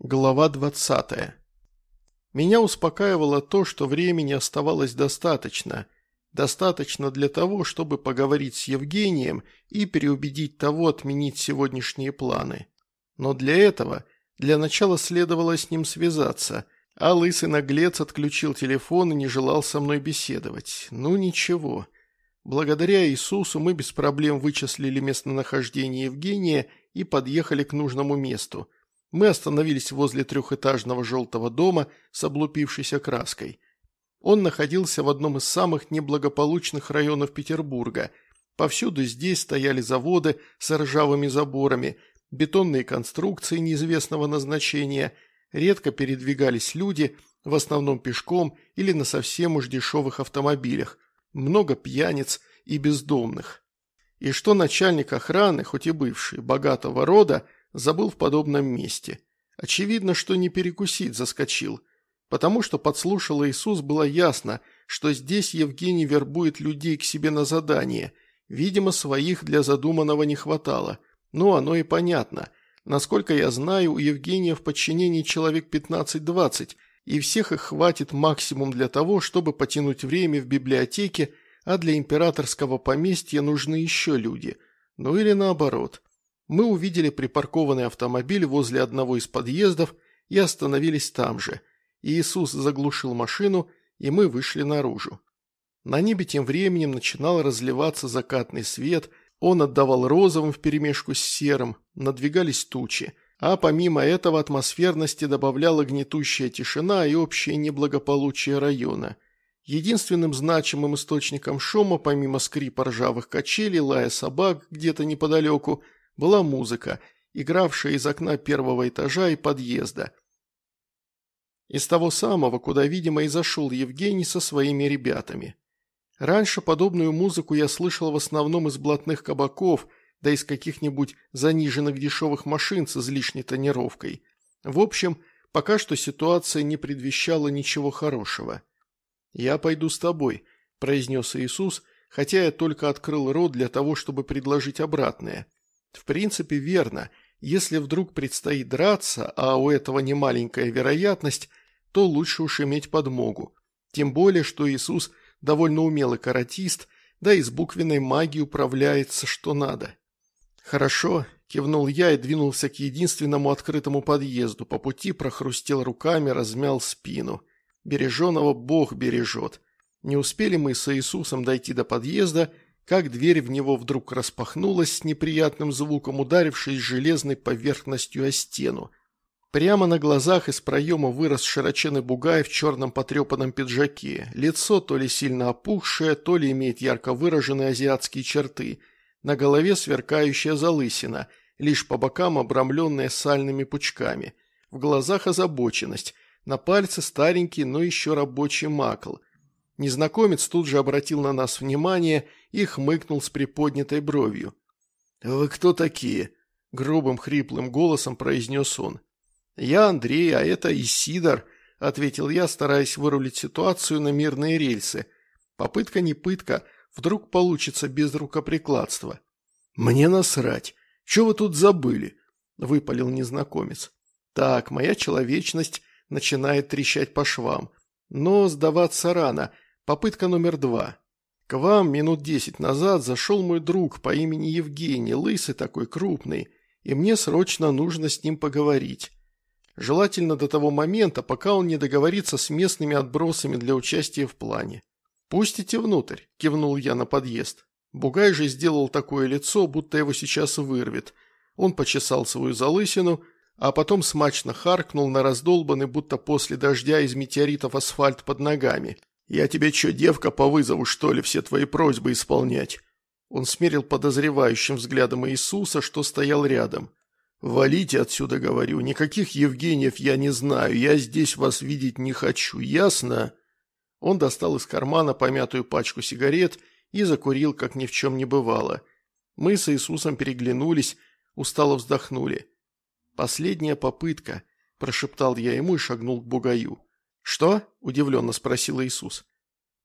Глава 20. Меня успокаивало то, что времени оставалось достаточно. Достаточно для того, чтобы поговорить с Евгением и переубедить того отменить сегодняшние планы. Но для этого, для начала следовало с ним связаться, а лысый наглец отключил телефон и не желал со мной беседовать. Ну ничего. Благодаря Иисусу мы без проблем вычислили местонахождение Евгения и подъехали к нужному месту – мы остановились возле трехэтажного желтого дома с облупившейся краской. Он находился в одном из самых неблагополучных районов Петербурга. Повсюду здесь стояли заводы с ржавыми заборами, бетонные конструкции неизвестного назначения, редко передвигались люди, в основном пешком или на совсем уж дешевых автомобилях, много пьяниц и бездомных. И что начальник охраны, хоть и бывший, богатого рода, забыл в подобном месте. Очевидно, что не перекусить заскочил. Потому что подслушал Иисус, было ясно, что здесь Евгений вербует людей к себе на задание. Видимо, своих для задуманного не хватало. Ну, оно и понятно. Насколько я знаю, у Евгения в подчинении человек 15-20, и всех их хватит максимум для того, чтобы потянуть время в библиотеке, а для императорского поместья нужны еще люди. Ну или наоборот мы увидели припаркованный автомобиль возле одного из подъездов и остановились там же. Иисус заглушил машину, и мы вышли наружу. На небе тем временем начинал разливаться закатный свет, он отдавал розовым вперемешку с серым, надвигались тучи, а помимо этого атмосферности добавляла гнетущая тишина и общее неблагополучие района. Единственным значимым источником шума, помимо скрипа ржавых качелей, лая собак где-то неподалеку – была музыка, игравшая из окна первого этажа и подъезда. Из того самого, куда, видимо, и зашел Евгений со своими ребятами. Раньше подобную музыку я слышал в основном из блатных кабаков, да из каких-нибудь заниженных дешевых машин с излишней тонировкой. В общем, пока что ситуация не предвещала ничего хорошего. «Я пойду с тобой», – произнес Иисус, хотя я только открыл рот для того, чтобы предложить обратное. В принципе, верно. Если вдруг предстоит драться, а у этого немаленькая вероятность, то лучше уж иметь подмогу. Тем более, что Иисус довольно умелый каратист, да и с буквенной магией управляется что надо. «Хорошо», – кивнул я и двинулся к единственному открытому подъезду, по пути прохрустел руками, размял спину. Береженого Бог бережет. Не успели мы с Иисусом дойти до подъезда – как дверь в него вдруг распахнулась с неприятным звуком, ударившись железной поверхностью о стену. Прямо на глазах из проема вырос широченный бугай в черном потрепанном пиджаке. Лицо то ли сильно опухшее, то ли имеет ярко выраженные азиатские черты. На голове сверкающая залысина, лишь по бокам обрамленная сальными пучками. В глазах озабоченность, на пальце старенький, но еще рабочий макл – Незнакомец тут же обратил на нас внимание и хмыкнул с приподнятой бровью. «Вы кто такие?» – грубым хриплым голосом произнес он. «Я Андрей, а это Исидор», – ответил я, стараясь вырулить ситуацию на мирные рельсы. Попытка не пытка, вдруг получится без рукоприкладства. «Мне насрать. Что вы тут забыли?» – выпалил незнакомец. «Так, моя человечность начинает трещать по швам. Но сдаваться рано – Попытка номер два. К вам минут десять назад зашел мой друг по имени Евгений, лысый такой крупный, и мне срочно нужно с ним поговорить. Желательно до того момента, пока он не договорится с местными отбросами для участия в плане. «Пустите внутрь», – кивнул я на подъезд. Бугай же сделал такое лицо, будто его сейчас вырвет. Он почесал свою залысину, а потом смачно харкнул на раздолбанный, будто после дождя из метеоритов асфальт под ногами – «Я тебе что, девка, по вызову, что ли, все твои просьбы исполнять?» Он смерил подозревающим взглядом Иисуса, что стоял рядом. «Валите отсюда, говорю, никаких Евгениев я не знаю, я здесь вас видеть не хочу, ясно?» Он достал из кармана помятую пачку сигарет и закурил, как ни в чем не бывало. Мы с Иисусом переглянулись, устало вздохнули. «Последняя попытка», – прошептал я ему и шагнул к бугаю. «Что?» – удивленно спросил Иисус.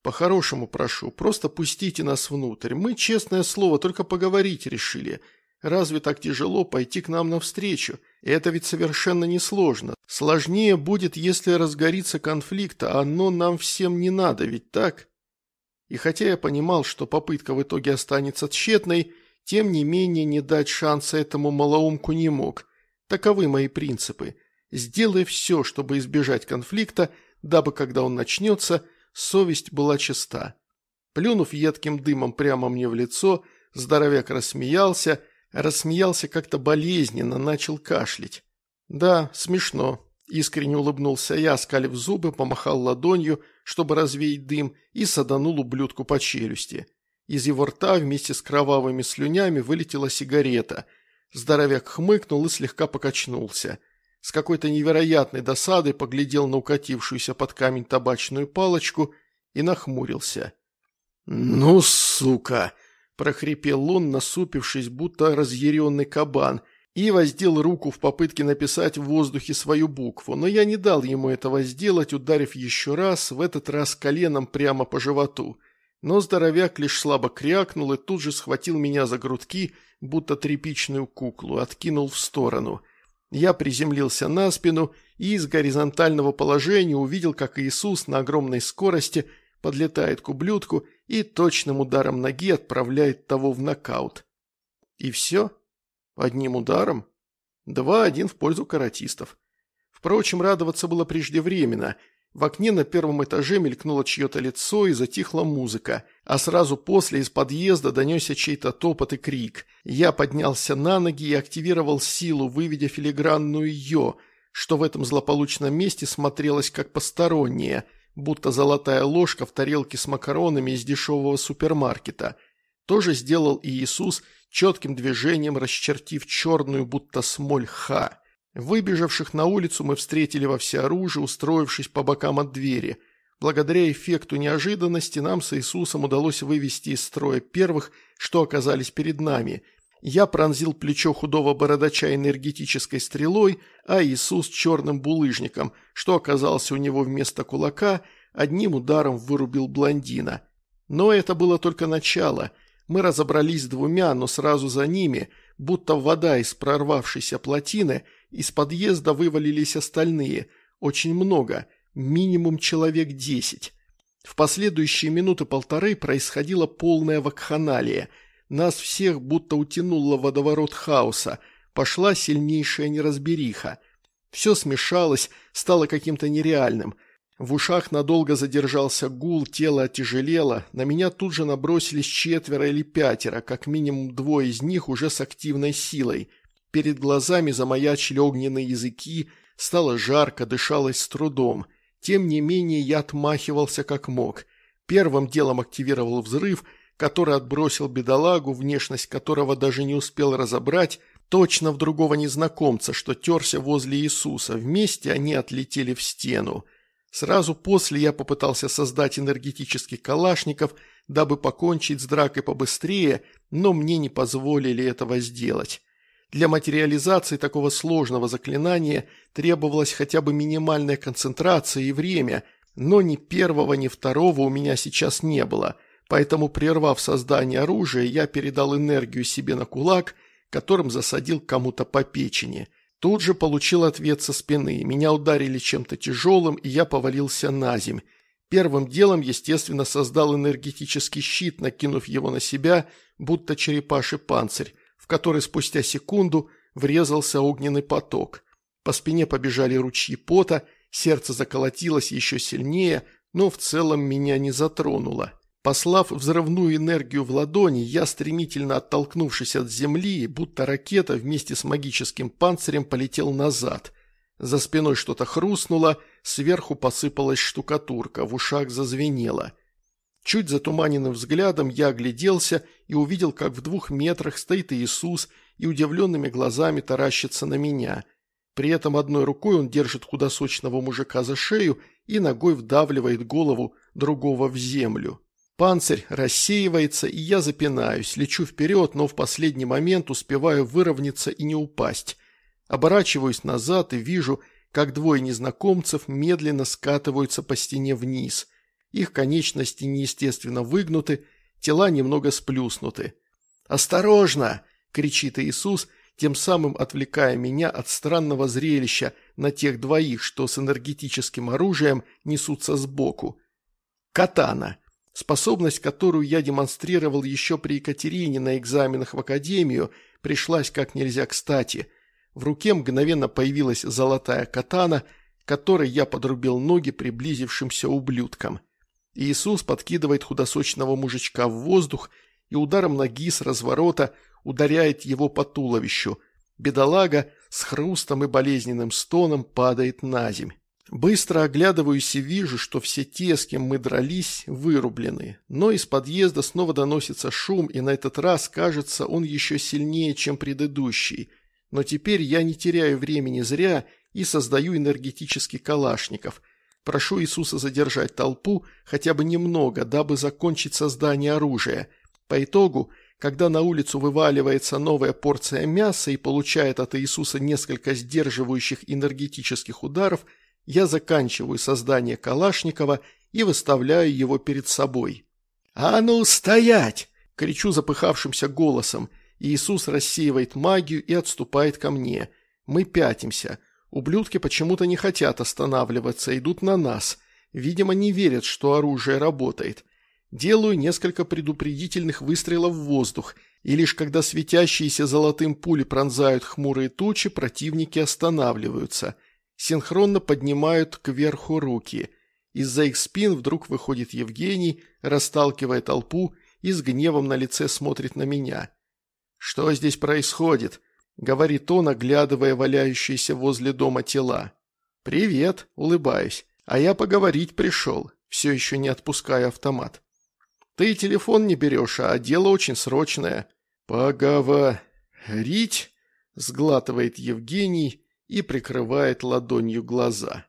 «По-хорошему прошу, просто пустите нас внутрь. Мы, честное слово, только поговорить решили. Разве так тяжело пойти к нам навстречу? Это ведь совершенно несложно. Сложнее будет, если разгорится конфликт, а оно нам всем не надо, ведь так? И хотя я понимал, что попытка в итоге останется тщетной, тем не менее не дать шанса этому малоумку не мог. Таковы мои принципы. Сделай все, чтобы избежать конфликта, дабы, когда он начнется, совесть была чиста. Плюнув едким дымом прямо мне в лицо, здоровяк рассмеялся, рассмеялся как-то болезненно, начал кашлять. «Да, смешно», – искренне улыбнулся я, скалив зубы, помахал ладонью, чтобы развеять дым, и саданул ублюдку по челюсти. Из его рта вместе с кровавыми слюнями вылетела сигарета. Здоровяк хмыкнул и слегка покачнулся. С какой-то невероятной досадой поглядел на укатившуюся под камень табачную палочку и нахмурился. «Ну, сука!» – прохрипел он, насупившись, будто разъяренный кабан, и воздел руку в попытке написать в воздухе свою букву, но я не дал ему этого сделать, ударив еще раз, в этот раз коленом прямо по животу – но здоровяк лишь слабо крякнул и тут же схватил меня за грудки, будто тряпичную куклу, откинул в сторону. Я приземлился на спину и из горизонтального положения увидел, как Иисус на огромной скорости подлетает к ублюдку и точным ударом ноги отправляет того в нокаут. И все? Одним ударом? Два-один в пользу каратистов. Впрочем, радоваться было преждевременно – в окне на первом этаже мелькнуло чье-то лицо и затихла музыка, а сразу после из подъезда донесся чей-то топот и крик. Я поднялся на ноги и активировал силу, выведя филигранную «ё», что в этом злополучном месте смотрелось как постороннее, будто золотая ложка в тарелке с макаронами из дешевого супермаркета. Тоже сделал и Иисус, четким движением расчертив черную, будто смоль «ха». Выбежавших на улицу мы встретили во всеоружии, устроившись по бокам от двери. Благодаря эффекту неожиданности нам с Иисусом удалось вывести из строя первых, что оказались перед нами. Я пронзил плечо худого бородача энергетической стрелой, а Иисус черным булыжником, что оказался у него вместо кулака, одним ударом вырубил блондина. Но это было только начало. Мы разобрались с двумя, но сразу за ними, будто вода из прорвавшейся плотины – из подъезда вывалились остальные, очень много, минимум человек десять. В последующие минуты полторы происходила полная вакханалия. Нас всех будто утянуло водоворот хаоса, пошла сильнейшая неразбериха. Все смешалось, стало каким-то нереальным. В ушах надолго задержался гул, тело отяжелело, на меня тут же набросились четверо или пятеро, как минимум двое из них уже с активной силой – Перед глазами замаячили огненные языки, стало жарко, дышалось с трудом. Тем не менее я отмахивался как мог. Первым делом активировал взрыв, который отбросил бедолагу, внешность которого даже не успел разобрать, точно в другого незнакомца, что терся возле Иисуса. Вместе они отлетели в стену. Сразу после я попытался создать энергетический калашников, дабы покончить с дракой побыстрее, но мне не позволили этого сделать. Для материализации такого сложного заклинания требовалась хотя бы минимальная концентрация и время, но ни первого, ни второго у меня сейчас не было, поэтому, прервав создание оружия, я передал энергию себе на кулак, которым засадил кому-то по печени. Тут же получил ответ со спины, меня ударили чем-то тяжелым, и я повалился на земь. Первым делом, естественно, создал энергетический щит, накинув его на себя, будто черепаший панцирь который спустя секунду врезался огненный поток. По спине побежали ручьи пота, сердце заколотилось еще сильнее, но в целом меня не затронуло. Послав взрывную энергию в ладони, я, стремительно оттолкнувшись от земли, будто ракета вместе с магическим панцирем полетел назад. За спиной что-то хрустнуло, сверху посыпалась штукатурка, в ушах зазвенело. Чуть затуманенным взглядом я огляделся и увидел, как в двух метрах стоит Иисус и удивленными глазами таращится на меня. При этом одной рукой он держит худосочного мужика за шею и ногой вдавливает голову другого в землю. Панцирь рассеивается, и я запинаюсь, лечу вперед, но в последний момент успеваю выровняться и не упасть. Оборачиваюсь назад и вижу, как двое незнакомцев медленно скатываются по стене вниз – их конечности неестественно выгнуты, тела немного сплюснуты. «Осторожно!» – кричит Иисус, тем самым отвлекая меня от странного зрелища на тех двоих, что с энергетическим оружием несутся сбоку. Катана. Способность, которую я демонстрировал еще при Екатерине на экзаменах в академию, пришлась как нельзя кстати. В руке мгновенно появилась золотая катана, которой я подрубил ноги приблизившимся ублюдкам. Иисус подкидывает худосочного мужичка в воздух и ударом ноги с разворота ударяет его по туловищу. Бедолага с хрустом и болезненным стоном падает на земь. Быстро оглядываюсь и вижу, что все те, с кем мы дрались, вырублены. Но из подъезда снова доносится шум, и на этот раз, кажется, он еще сильнее, чем предыдущий. Но теперь я не теряю времени зря и создаю энергетический калашников. Прошу Иисуса задержать толпу хотя бы немного, дабы закончить создание оружия. По итогу, когда на улицу вываливается новая порция мяса и получает от Иисуса несколько сдерживающих энергетических ударов – я заканчиваю создание Калашникова и выставляю его перед собой. «А ну, стоять!» – кричу запыхавшимся голосом. Иисус рассеивает магию и отступает ко мне. Мы пятимся. Ублюдки почему-то не хотят останавливаться, идут на нас. Видимо, не верят, что оружие работает. Делаю несколько предупредительных выстрелов в воздух, и лишь когда светящиеся золотым пули пронзают хмурые тучи, противники останавливаются – синхронно поднимают кверху руки. Из-за их спин вдруг выходит Евгений, расталкивая толпу и с гневом на лице смотрит на меня. «Что здесь происходит?» – говорит он, оглядывая валяющиеся возле дома тела. «Привет», – улыбаюсь. «А я поговорить пришел», все еще не отпуская автомат. «Ты телефон не берешь, а дело очень срочное». «Поговорить?» – сглатывает Евгений и прикрывает ладонью глаза.